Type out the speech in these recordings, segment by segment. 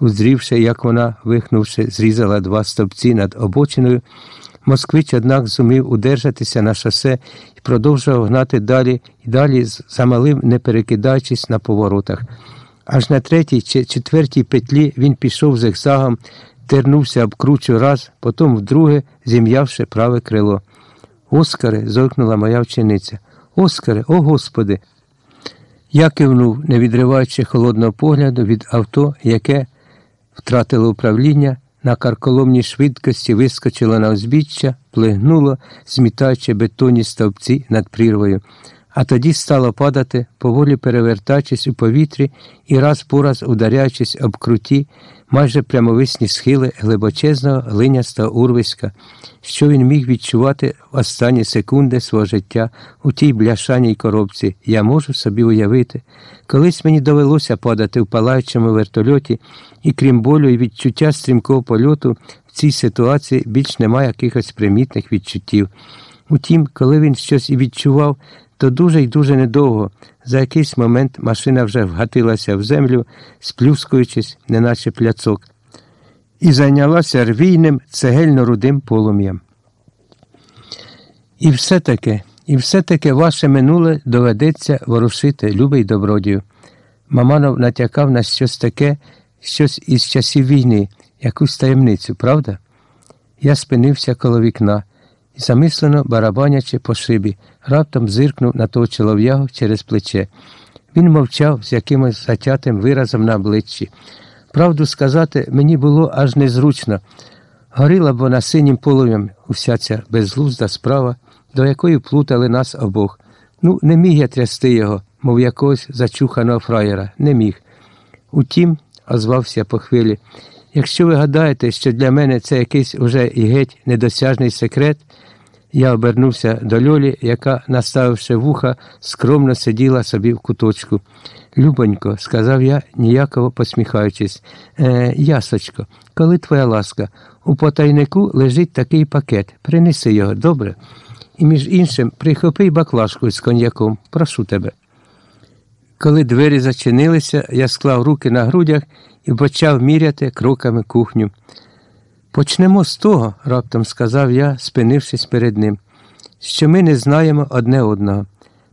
Узрівши, як вона, вихнувши, зрізала два стовпці над обочиною, москвич, однак, зумів удержатися на шосе і продовжував гнати далі і далі, замалим, не перекидаючись на поворотах. Аж на третій чи четвертій петлі він пішов зигзагом, тернувся об кручу раз, потім вдруге, зім'явши праве крило. Оскаре, зойкнула моя вчениця. Оскаре, о Господи! Я кивнув, не відриваючи холодного погляду від авто, яке втратило управління, на карколомній швидкості вискочило на узбіччя, плигнуло, змітаючи бетонні стовпці над прірвою, а тоді стало падати, поволі перевертаючись у повітрі і раз по раз ударяючись об круті, майже прямовисні схили глибочезного глинястого урвиська, що він міг відчувати в останні секунди свого життя у тій бляшаній коробці, я можу собі уявити. Колись мені довелося падати в палаючому вертольоті, і крім болю і відчуття стрімкого польоту, в цій ситуації більш немає якихось примітних відчуттів. Утім, коли він щось і відчував, то дуже й дуже недовго. За якийсь момент машина вже вгатилася в землю, сплюскуючись, неначе пляцок, і зайнялася рвійним цегельно-рудим полум'ям. І все-таки, і все-таки ваше минуле доведеться ворушити, любий добродію. Маманов натякав на щось таке, щось із часів війни, якусь таємницю, правда? Я спинився коло вікна замислено барабанячи по шибі, раптом зиркнув на того чолов'ягу через плече. Він мовчав з якимось затятим виразом на обличчі. Правду сказати, мені було аж незручно. Горіла б вона синім полум'ям уся ця безглузда справа, до якої плутали нас обох. Ну, не міг я трясти його, мов якогось зачуханого фраєра, не міг. Утім, озвався по хвилі, якщо ви гадаєте, що для мене це якийсь уже і геть недосяжний секрет, я обернувся до Льолі, яка, наставивши вуха, скромно сиділа собі в куточку. Любонько, сказав я, ніяково посміхаючись, е, ясочко, коли твоя ласка, у потайнику лежить такий пакет. Принеси його, добре? І між іншим прихопи баклажку з коньяком, прошу тебе. Коли двері зачинилися, я склав руки на грудях і почав міряти кроками кухню. Почнемо з того, раптом сказав я, спинившись перед ним, що ми не знаємо одне одного.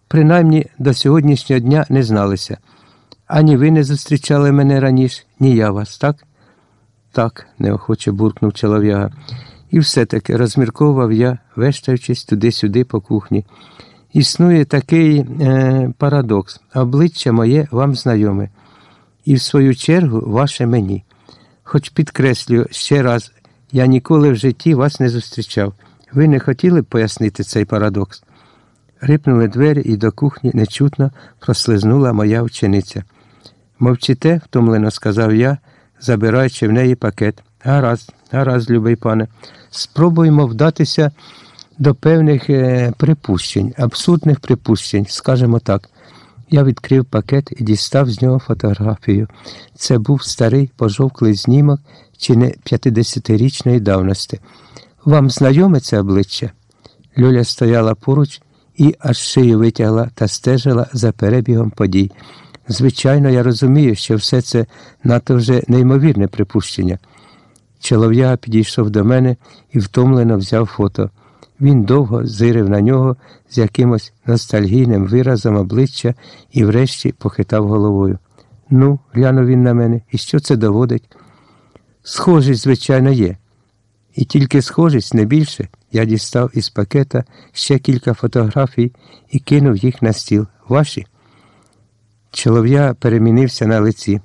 Принаймні до сьогоднішнього дня не зналися. Ані ви не зустрічали мене раніше, ні я вас, так? Так, неохоче буркнув чолов'яга. І все-таки розмірковував я, вештаючись туди-сюди по кухні. Існує такий е, парадокс, обличчя моє вам знайоме, і в свою чергу ваше мені. Хоч підкреслюю ще раз, я ніколи в житті вас не зустрічав. Ви не хотіли б пояснити цей парадокс? Рипнули двері і до кухні нечутно прослизнула моя вчениця. Мовчите, втомлено сказав я, забираючи в неї пакет. Гаразд, гаразд, любий пане, спробуємо вдатися до певних е, припущень, абсурдних припущень, скажімо так. Я відкрив пакет і дістав з нього фотографію. Це був старий пожовклий знімок чи не 50-річної давності. Вам знайоме це обличчя? Люля стояла поруч і аж шию витягла та стежила за перебігом подій. Звичайно, я розумію, що все це надто вже неймовірне припущення. Чолов'яга підійшов до мене і втомлено взяв фото. Він довго зирив на нього з якимось ностальгійним виразом обличчя і врешті похитав головою. Ну, глянув він на мене, і що це доводить? Схожість, звичайно, є. І тільки схожість не більше. Я дістав із пакета ще кілька фотографій і кинув їх на стіл. Ваші? Чолов'я перемінився на лиці.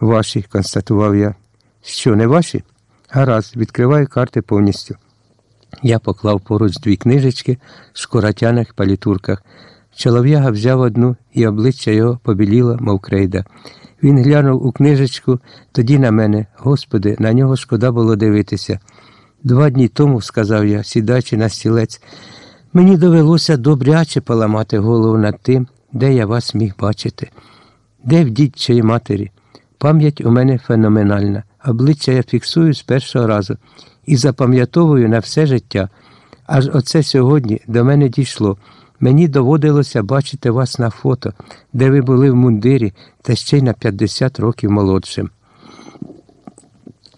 Ваші, констатував я. Що, не ваші? Гаразд, відкриваю карти повністю. Я поклав поруч дві книжечки в шкуратяних палітурках. Чолов'яга взяв одну, і обличчя його побіліло, мов крейда. Він глянув у книжечку, тоді на мене. Господи, на нього шкода було дивитися. Два дні тому, сказав я, сідаючи на стілець, мені довелося добряче поламати голову над тим, де я вас міг бачити. Де в дідчої матері? Пам'ять у мене феноменальна. Обличчя я фіксую з першого разу і запам'ятовую на все життя. Аж оце сьогодні до мене дійшло. Мені доводилося бачити вас на фото, де ви були в мундирі та ще й на 50 років молодшим.